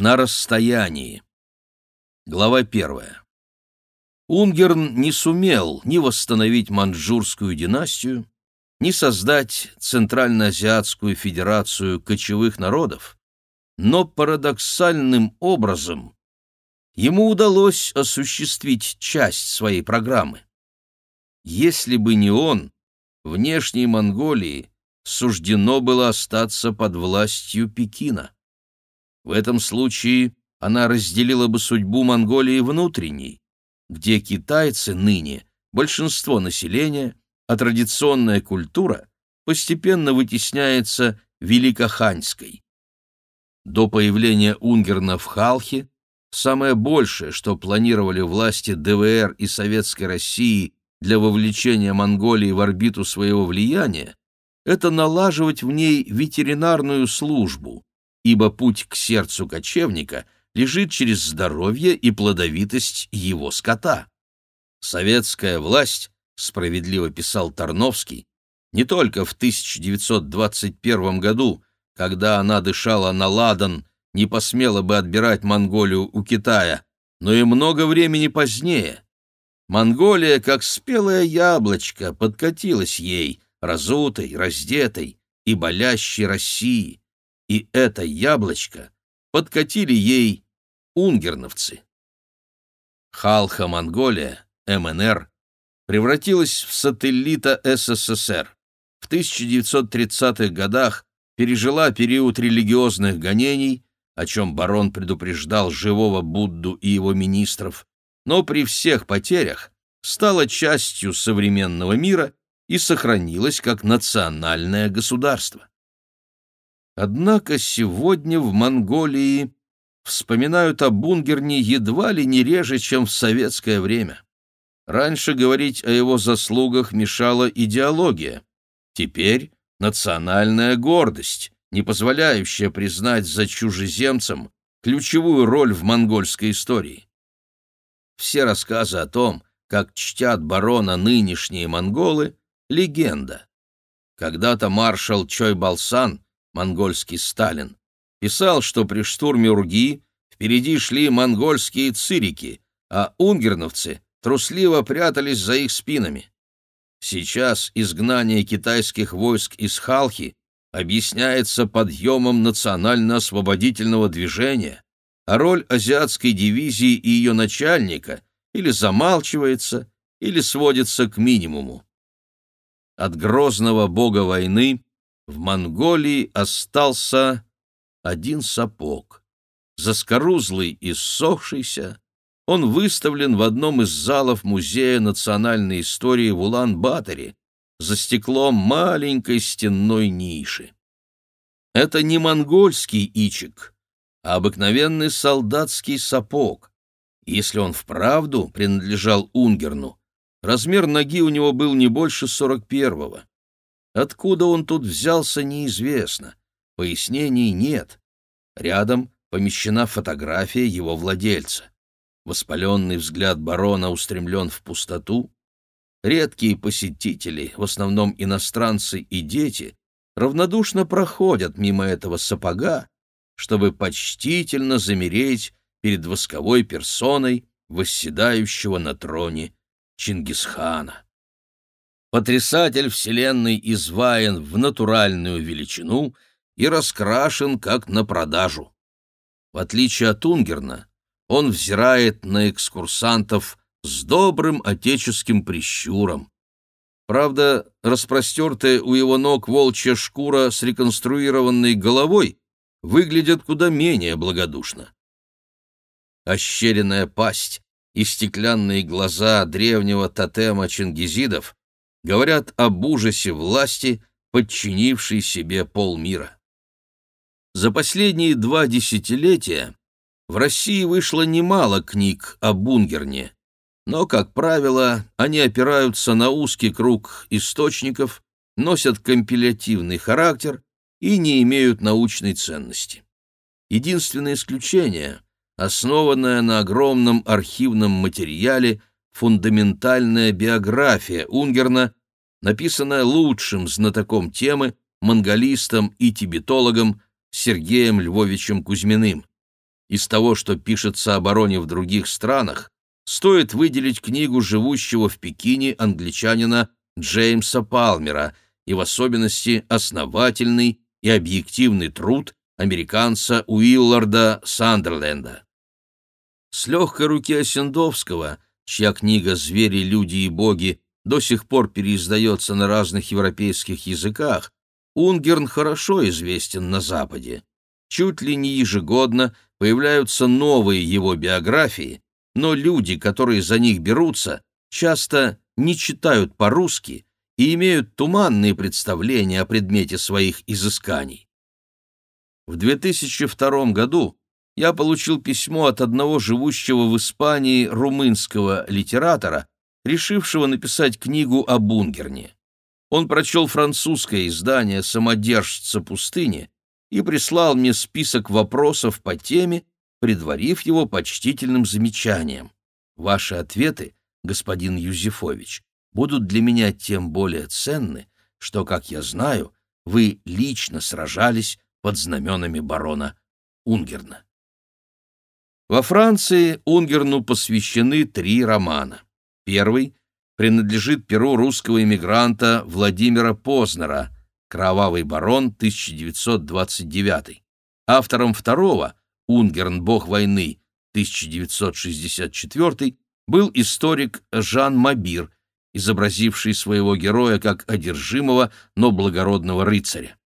На расстоянии. Глава первая. Унгерн не сумел ни восстановить маньчжурскую династию, ни создать Центральноазиатскую федерацию кочевых народов, но парадоксальным образом ему удалось осуществить часть своей программы. Если бы не он, внешней Монголии суждено было остаться под властью Пекина. В этом случае она разделила бы судьбу Монголии внутренней, где китайцы ныне большинство населения, а традиционная культура постепенно вытесняется великоханьской. До появления Унгерна в Халхе самое большее, что планировали власти ДВР и Советской России для вовлечения Монголии в орбиту своего влияния, это налаживать в ней ветеринарную службу, ибо путь к сердцу кочевника лежит через здоровье и плодовитость его скота. Советская власть, справедливо писал Тарновский, не только в 1921 году, когда она дышала на ладан, не посмела бы отбирать Монголию у Китая, но и много времени позднее. Монголия, как спелое яблочко, подкатилась ей, разутой, раздетой и болящей России, и это яблочко подкатили ей унгерновцы. Халха-Монголия, МНР, превратилась в сателлита СССР. В 1930-х годах пережила период религиозных гонений, о чем барон предупреждал живого Будду и его министров, но при всех потерях стала частью современного мира и сохранилась как национальное государство. Однако сегодня в Монголии вспоминают о Бунгерне едва ли не реже, чем в советское время. Раньше говорить о его заслугах мешала идеология. Теперь национальная гордость, не позволяющая признать за чужеземцем ключевую роль в монгольской истории. Все рассказы о том, как чтят барона нынешние монголы, легенда. Когда-то маршал Чой Балсан, монгольский Сталин, писал, что при штурме Урги впереди шли монгольские цирики, а унгерновцы трусливо прятались за их спинами. Сейчас изгнание китайских войск из Халхи объясняется подъемом национально-освободительного движения, а роль азиатской дивизии и ее начальника или замалчивается, или сводится к минимуму. От грозного бога войны в Монголии остался один сапог. Заскорузлый и ссохшийся, он выставлен в одном из залов Музея национальной истории в Улан-Баторе за стеклом маленькой стенной ниши. Это не монгольский ичик, а обыкновенный солдатский сапог. Если он вправду принадлежал Унгерну, размер ноги у него был не больше сорок первого. Откуда он тут взялся, неизвестно. Пояснений нет. Рядом помещена фотография его владельца. Воспаленный взгляд барона устремлен в пустоту. Редкие посетители, в основном иностранцы и дети, равнодушно проходят мимо этого сапога, чтобы почтительно замереть перед восковой персоной, восседающего на троне Чингисхана. Потрясатель вселенной изваян в натуральную величину и раскрашен как на продажу. В отличие от Унгерна, он взирает на экскурсантов с добрым отеческим прищуром. Правда, распростертая у его ног волчья шкура с реконструированной головой выглядит куда менее благодушно. Ощеренная пасть и стеклянные глаза древнего тотема чингизидов говорят об ужасе власти, подчинившей себе полмира. За последние два десятилетия в России вышло немало книг о Бунгерне, но, как правило, они опираются на узкий круг источников, носят компилятивный характер и не имеют научной ценности. Единственное исключение — основанная на огромном архивном материале фундаментальная биография Унгерна, написанная лучшим знатоком темы, монголистом и тибетологом Сергеем Львовичем Кузьминым. Из того, что пишется о бароне в других странах, стоит выделить книгу живущего в Пекине англичанина Джеймса Палмера и в особенности основательный и объективный труд американца Уилларда Сандерленда. С легкой руки Осендовского, чья книга «Звери, люди и боги» до сих пор переиздается на разных европейских языках, Унгерн хорошо известен на Западе. Чуть ли не ежегодно появляются новые его биографии, но люди, которые за них берутся, часто не читают по-русски и имеют туманные представления о предмете своих изысканий. В 2002 году я получил письмо от одного живущего в Испании румынского литератора, решившего написать книгу о Бунгерне. Он прочел французское издание «Самодержца пустыни» и прислал мне список вопросов по теме, предварив его почтительным замечанием. Ваши ответы, господин Юзефович, будут для меня тем более ценны, что, как я знаю, вы лично сражались под знаменами барона Унгерна. Во Франции Унгерну посвящены три романа. Первый принадлежит перу русского эмигранта Владимира Познера «Кровавый барон» 1929. Автором второго «Унгерн. Бог войны» 1964 был историк Жан Мабир, изобразивший своего героя как одержимого, но благородного рыцаря.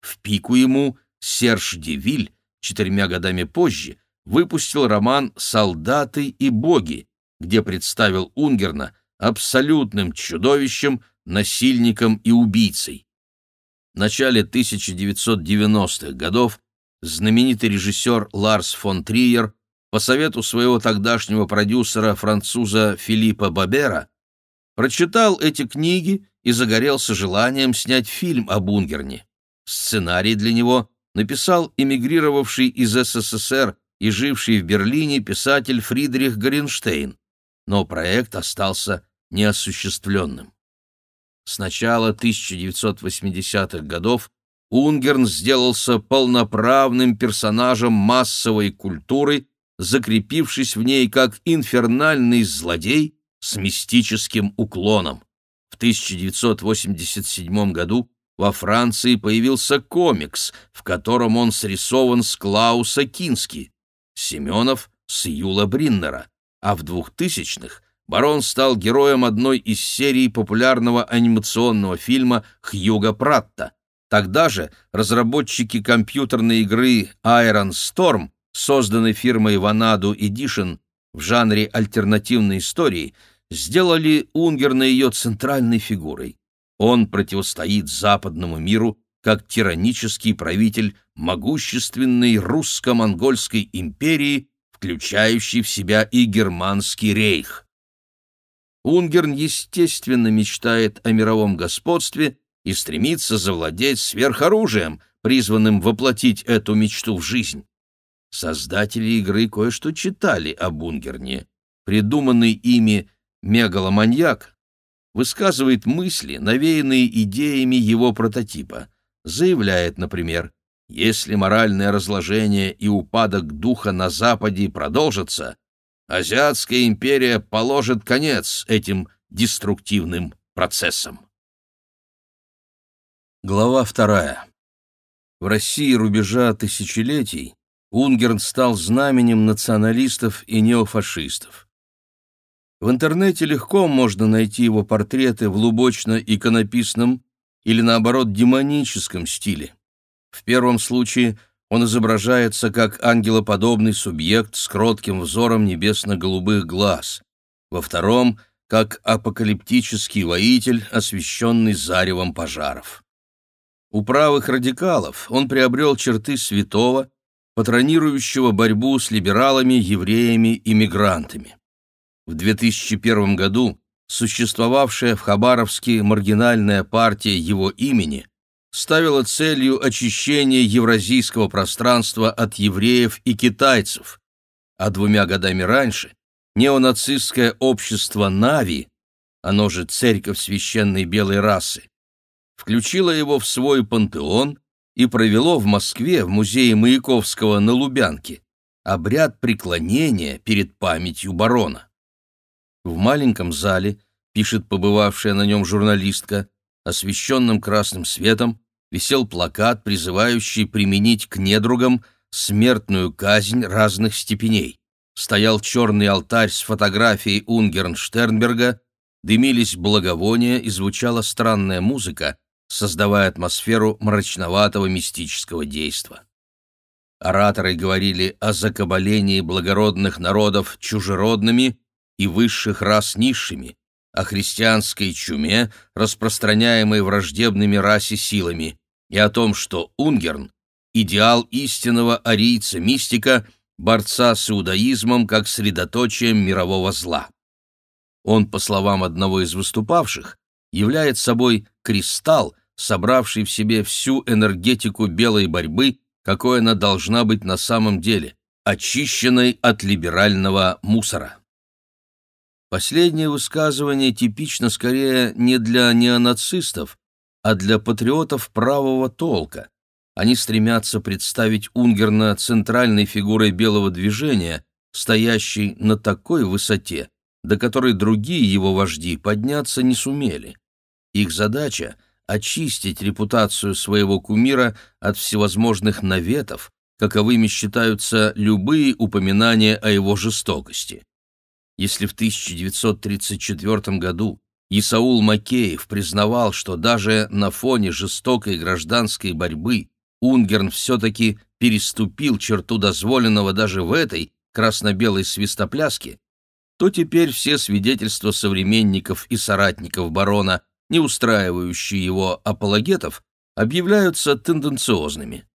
В пику ему Серж Девиль четырьмя годами позже выпустил роман «Солдаты и боги», где представил Унгерна абсолютным чудовищем, насильником и убийцей. В начале 1990-х годов знаменитый режиссер Ларс фон Триер по совету своего тогдашнего продюсера француза Филиппа Бабера прочитал эти книги и загорелся желанием снять фильм о Бунгерне. Сценарий для него написал эмигрировавший из СССР и живший в Берлине писатель Фридрих Горенштейн, но проект остался неосуществленным. С начала 1980-х годов Унгерн сделался полноправным персонажем массовой культуры, закрепившись в ней как инфернальный злодей с мистическим уклоном. В 1987 году во Франции появился комикс, в котором он срисован с Клауса Кински, Семенов с Юла Бриннера, а в 2000-х барон стал героем одной из серий популярного анимационного фильма Хьюга Пратта. Тогда же разработчики компьютерной игры Iron Storm, созданной фирмой Vanadu Edition в жанре альтернативной истории, сделали Унгерна ее центральной фигурой. Он противостоит западному миру как тиранический правитель могущественной русско-монгольской империи, включающей в себя и германский рейх. Унгерн, естественно, мечтает о мировом господстве и стремится завладеть сверхоружием, призванным воплотить эту мечту в жизнь. Создатели игры кое-что читали о Бунгерне. Придуманный ими мегаломаньяк высказывает мысли, навеянные идеями его прототипа. Заявляет, например, если моральное разложение и упадок духа на Западе продолжатся, Азиатская империя положит конец этим деструктивным процессам. Глава вторая. В России рубежа тысячелетий Унгерн стал знаменем националистов и неофашистов. В интернете легко можно найти его портреты в лубочно-иконописном или, наоборот, демоническом стиле. В первом случае он изображается как ангелоподобный субъект с кротким взором небесно-голубых глаз. Во втором — как апокалиптический воитель, освещенный заревом пожаров. У правых радикалов он приобрел черты святого, патронирующего борьбу с либералами, евреями и мигрантами. В 2001 году существовавшая в Хабаровске маргинальная партия его имени ставила целью очищение евразийского пространства от евреев и китайцев, а двумя годами раньше неонацистское общество «Нави», оно же Церковь священной белой расы, включило его в свой пантеон и провело в Москве в музее Маяковского на Лубянке обряд преклонения перед памятью барона. В маленьком зале, пишет побывавшая на нем журналистка, освещенным красным светом, висел плакат, призывающий применить к недругам смертную казнь разных степеней. Стоял черный алтарь с фотографией Унгерн-Штернберга, дымились благовония и звучала странная музыка, создавая атмосферу мрачноватого мистического действа. Ораторы говорили о закабалении благородных народов чужеродными и высших рас низшими, о христианской чуме, распространяемой враждебными расе силами, и о том, что Унгерн — идеал истинного арийца-мистика, борца с иудаизмом как средоточием мирового зла. Он, по словам одного из выступавших, является собой кристалл, собравший в себе всю энергетику белой борьбы, какой она должна быть на самом деле, очищенной от либерального мусора. Последнее высказывание типично скорее не для неонацистов, а для патриотов правого толка. Они стремятся представить Унгерна центральной фигурой белого движения, стоящей на такой высоте, до которой другие его вожди подняться не сумели. Их задача — очистить репутацию своего кумира от всевозможных наветов, каковыми считаются любые упоминания о его жестокости. Если в 1934 году Исаул Макеев признавал, что даже на фоне жестокой гражданской борьбы Унгерн все-таки переступил черту дозволенного даже в этой красно-белой свистопляске, то теперь все свидетельства современников и соратников барона, не устраивающие его апологетов, объявляются тенденциозными.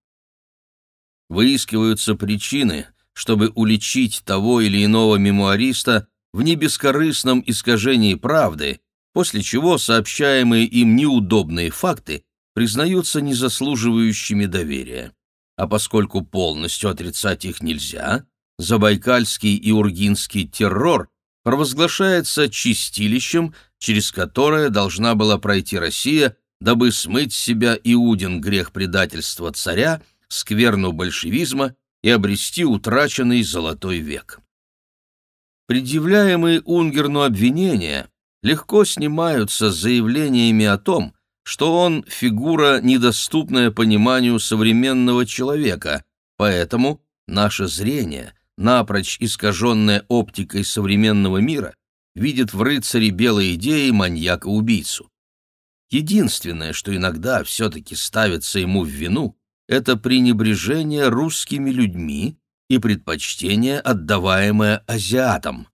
Выискиваются причины, чтобы уличить того или иного мемуариста в небескорыстном искажении правды, после чего сообщаемые им неудобные факты признаются незаслуживающими доверия. А поскольку полностью отрицать их нельзя, Забайкальский и Ургинский террор провозглашается чистилищем, через которое должна была пройти Россия, дабы смыть с себя Иудин грех предательства царя, скверну большевизма и обрести утраченный золотой век. Предъявляемые Унгерну обвинения легко снимаются с заявлениями о том, что он фигура, недоступная пониманию современного человека, поэтому наше зрение, напрочь искаженное оптикой современного мира, видит в рыцаре белой идеи маньяка-убийцу. Единственное, что иногда все-таки ставится ему в вину, это пренебрежение русскими людьми и предпочтение, отдаваемое азиатам.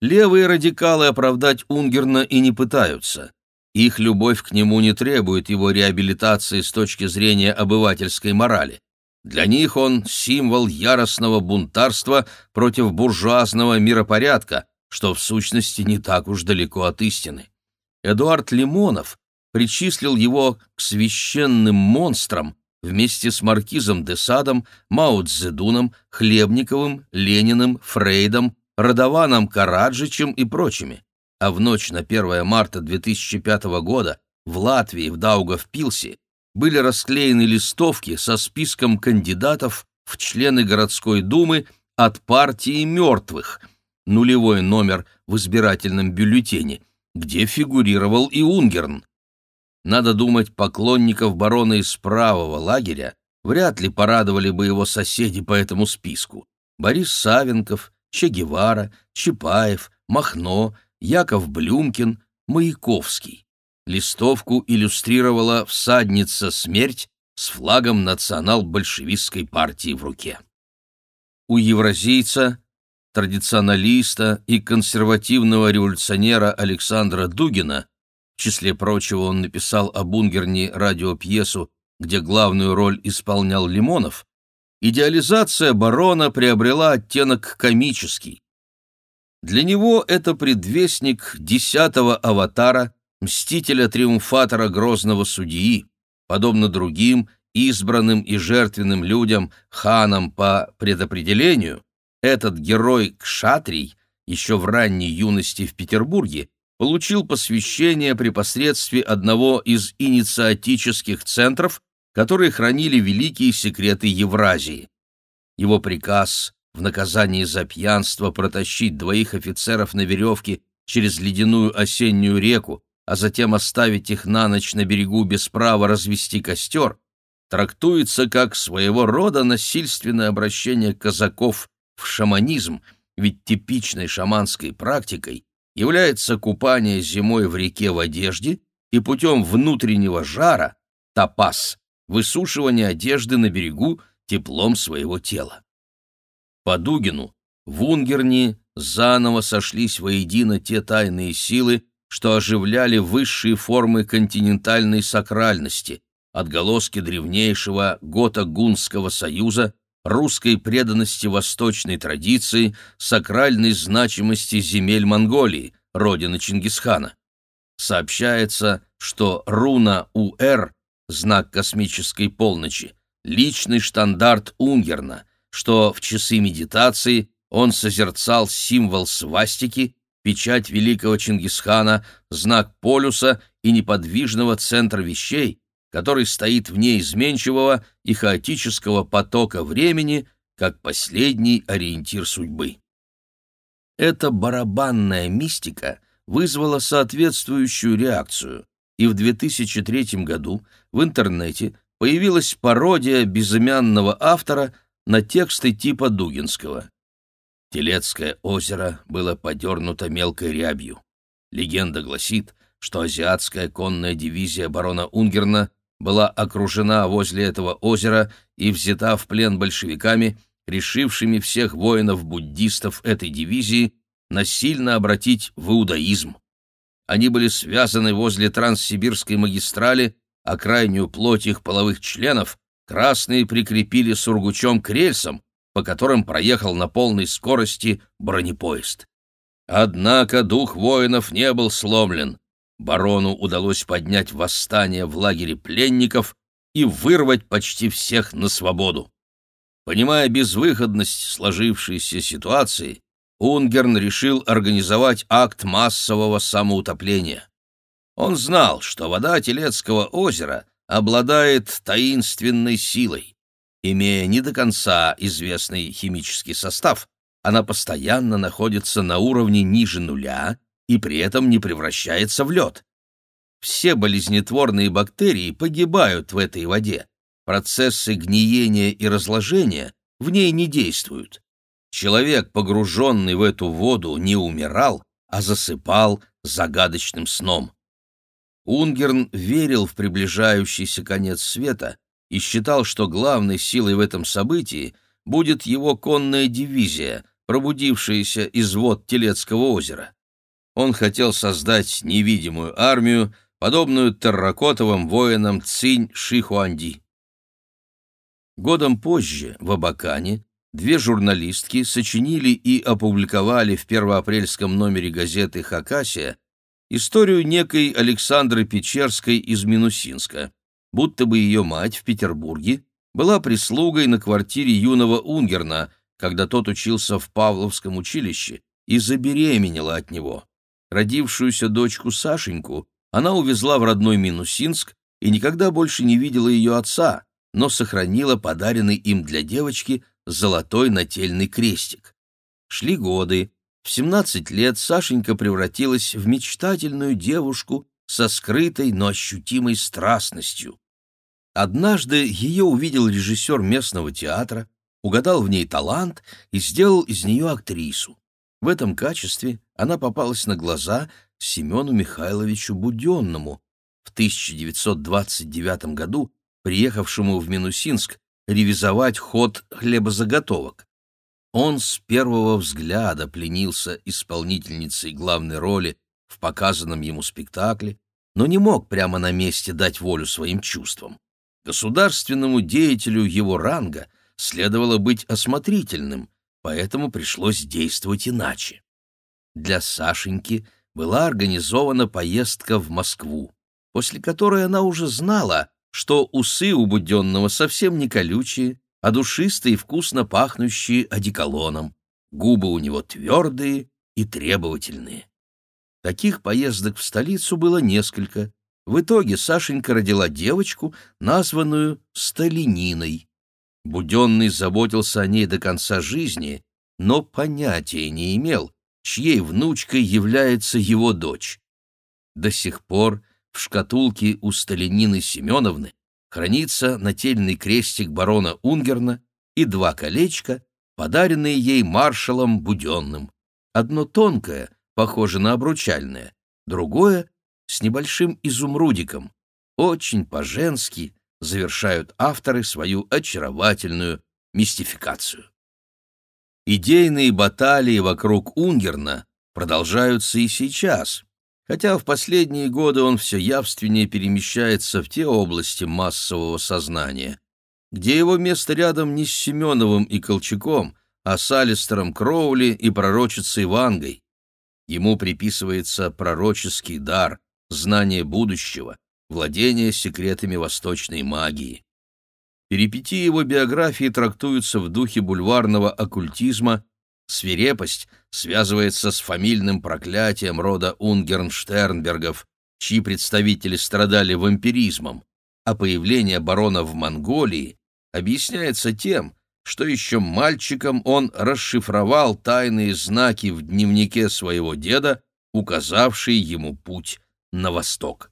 Левые радикалы оправдать Унгерна и не пытаются. Их любовь к нему не требует его реабилитации с точки зрения обывательской морали. Для них он символ яростного бунтарства против буржуазного миропорядка, что в сущности не так уж далеко от истины. Эдуард Лимонов причислил его к священным монстрам, вместе с маркизом де Садом, Мао Цзэдуном, Хлебниковым, Лениным, Фрейдом, Радованом Караджичем и прочими. А в ночь на 1 марта 2005 года в Латвии, в Даугавпилсе, были расклеены листовки со списком кандидатов в члены городской думы от партии мертвых, нулевой номер в избирательном бюллетене, где фигурировал и Унгерн. Надо думать, поклонников барона из правого лагеря вряд ли порадовали бы его соседи по этому списку. Борис Савенков, Че Гевара, Чапаев, Махно, Яков Блюмкин, Маяковский. Листовку иллюстрировала всадница «Смерть» с флагом национал-большевистской партии в руке. У евразийца, традиционалиста и консервативного революционера Александра Дугина в числе прочего он написал о Бунгерне радиопьесу, где главную роль исполнял Лимонов, идеализация барона приобрела оттенок комический. Для него это предвестник десятого аватара, мстителя-триумфатора грозного судьи, подобно другим, избранным и жертвенным людям, ханам по предопределению, этот герой Кшатрий еще в ранней юности в Петербурге получил посвящение при посредстве одного из инициатических центров, которые хранили великие секреты Евразии. Его приказ в наказании за пьянство протащить двоих офицеров на веревке через ледяную осеннюю реку, а затем оставить их на ночь на берегу без права развести костер, трактуется как своего рода насильственное обращение казаков в шаманизм, ведь типичной шаманской практикой является купание зимой в реке в одежде и путем внутреннего жара, тапас, высушивание одежды на берегу теплом своего тела. По Дугину в Унгерне заново сошлись воедино те тайные силы, что оживляли высшие формы континентальной сакральности, отголоски древнейшего гото-гунского союза, русской преданности восточной традиции, сакральной значимости земель Монголии, родины Чингисхана. Сообщается, что руна УР, знак космической полночи, личный штандарт Унгерна, что в часы медитации он созерцал символ свастики, печать великого Чингисхана, знак полюса и неподвижного центра вещей, который стоит вне изменчивого и хаотического потока времени, как последний ориентир судьбы. Эта барабанная мистика вызвала соответствующую реакцию, и в 2003 году в интернете появилась пародия безымянного автора на тексты типа Дугинского. Телецкое озеро было подернуто мелкой рябью. Легенда гласит, что азиатская конная дивизия барона Унгерна была окружена возле этого озера и взята в плен большевиками, решившими всех воинов-буддистов этой дивизии насильно обратить в иудаизм. Они были связаны возле Транссибирской магистрали, а крайнюю плоть их половых членов красные прикрепили сургучом к рельсам, по которым проехал на полной скорости бронепоезд. Однако дух воинов не был сломлен. Барону удалось поднять восстание в лагере пленников и вырвать почти всех на свободу. Понимая безвыходность сложившейся ситуации, Унгерн решил организовать акт массового самоутопления. Он знал, что вода Телецкого озера обладает таинственной силой. Имея не до конца известный химический состав, она постоянно находится на уровне ниже нуля и при этом не превращается в лед. Все болезнетворные бактерии погибают в этой воде. Процессы гниения и разложения в ней не действуют. Человек, погруженный в эту воду, не умирал, а засыпал загадочным сном. Унгерн верил в приближающийся конец света и считал, что главной силой в этом событии будет его конная дивизия, пробудившаяся из вод Телецкого озера. Он хотел создать невидимую армию, подобную терракотовым воинам Цинь Шихуанди. Годом позже в Абакане две журналистки сочинили и опубликовали в первоапрельском номере газеты «Хакасия» историю некой Александры Печерской из Минусинска будто бы ее мать в Петербурге была прислугой на квартире юного Унгерна, когда тот учился в Павловском училище, и забеременела от него. Родившуюся дочку Сашеньку она увезла в родной Минусинск и никогда больше не видела ее отца, но сохранила подаренный им для девочки золотой нательный крестик. Шли годы. В 17 лет Сашенька превратилась в мечтательную девушку со скрытой, но ощутимой страстностью. Однажды ее увидел режиссер местного театра, угадал в ней талант и сделал из нее актрису. В этом качестве она попалась на глаза Семену Михайловичу Буденному, в 1929 году приехавшему в Минусинск ревизовать ход хлебозаготовок. Он с первого взгляда пленился исполнительницей главной роли в показанном ему спектакле, но не мог прямо на месте дать волю своим чувствам. Государственному деятелю его ранга следовало быть осмотрительным, поэтому пришлось действовать иначе. Для Сашеньки была организована поездка в Москву, после которой она уже знала, что усы у Буденного совсем не колючие, а душистые и вкусно пахнущие одеколоном, губы у него твердые и требовательные. Таких поездок в столицу было несколько, в итоге Сашенька родила девочку, названную Сталининой. Буденный заботился о ней до конца жизни но понятия не имел, чьей внучкой является его дочь. До сих пор в шкатулке у Сталинины Семеновны хранится нательный крестик барона Унгерна и два колечка, подаренные ей маршалом Буденным. Одно тонкое, похоже на обручальное, другое — с небольшим изумрудиком. Очень по-женски завершают авторы свою очаровательную мистификацию. Идейные баталии вокруг Унгерна продолжаются и сейчас, хотя в последние годы он все явственнее перемещается в те области массового сознания, где его место рядом не с Семеновым и Колчаком, а с Алистером Кроули и пророчицей Вангой. Ему приписывается пророческий дар, знание будущего, владение секретами восточной магии. Перипетии его биографии трактуются в духе бульварного оккультизма, свирепость связывается с фамильным проклятием рода Унгернштернбергов, чьи представители страдали вампиризмом, а появление барона в Монголии объясняется тем, что еще мальчиком он расшифровал тайные знаки в дневнике своего деда, указавшие ему путь на восток.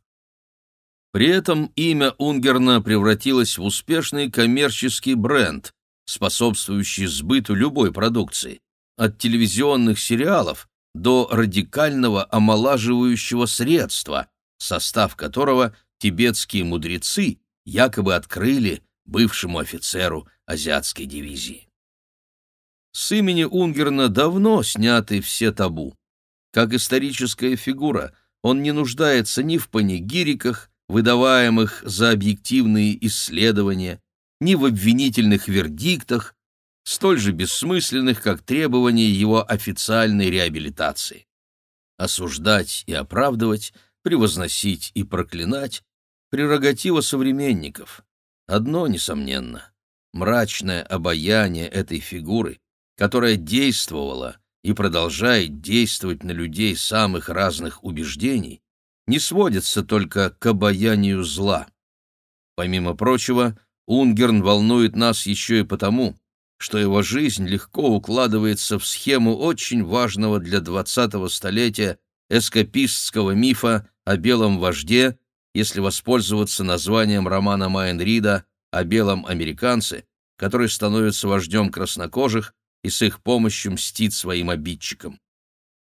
При этом имя Унгерна превратилось в успешный коммерческий бренд, способствующий сбыту любой продукции, от телевизионных сериалов до радикального омолаживающего средства, состав которого тибетские мудрецы якобы открыли бывшему офицеру азиатской дивизии. С имени Унгерна давно сняты все табу. Как историческая фигура, он не нуждается ни в панигириках, выдаваемых за объективные исследования, ни в обвинительных вердиктах, столь же бессмысленных, как требования его официальной реабилитации. Осуждать и оправдывать, превозносить и проклинать — прерогатива современников. Одно, несомненно, мрачное обаяние этой фигуры, которая действовала и продолжает действовать на людей самых разных убеждений, не сводится только к обаянию зла. Помимо прочего, Унгерн волнует нас еще и потому, что его жизнь легко укладывается в схему очень важного для 20-го столетия эскапистского мифа о белом вожде, если воспользоваться названием романа Майнрида о белом американце, который становится вождем краснокожих и с их помощью мстит своим обидчикам.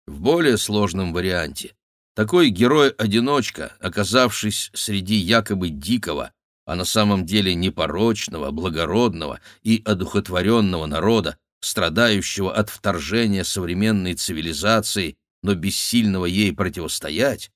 В более сложном варианте такой герой-одиночка, оказавшись среди якобы дикого, а на самом деле непорочного, благородного и одухотворенного народа, страдающего от вторжения современной цивилизации, но бессильного ей противостоять,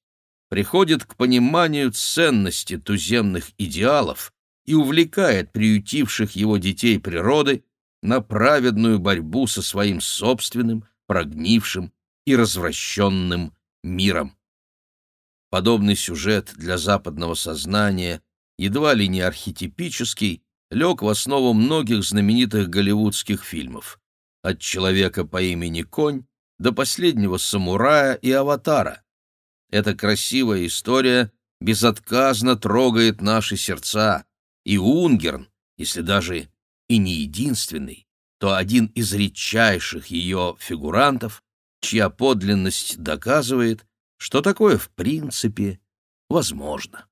приходит к пониманию ценности туземных идеалов и увлекает приютивших его детей природы на праведную борьбу со своим собственным, прогнившим и развращенным миром. Подобный сюжет для западного сознания, едва ли не архетипический, лег в основу многих знаменитых голливудских фильмов. От «Человека по имени Конь» до «Последнего самурая» и «Аватара». Эта красивая история безотказно трогает наши сердца, и Унгерн, если даже и не единственный, то один из редчайших ее фигурантов, чья подлинность доказывает, что такое в принципе возможно.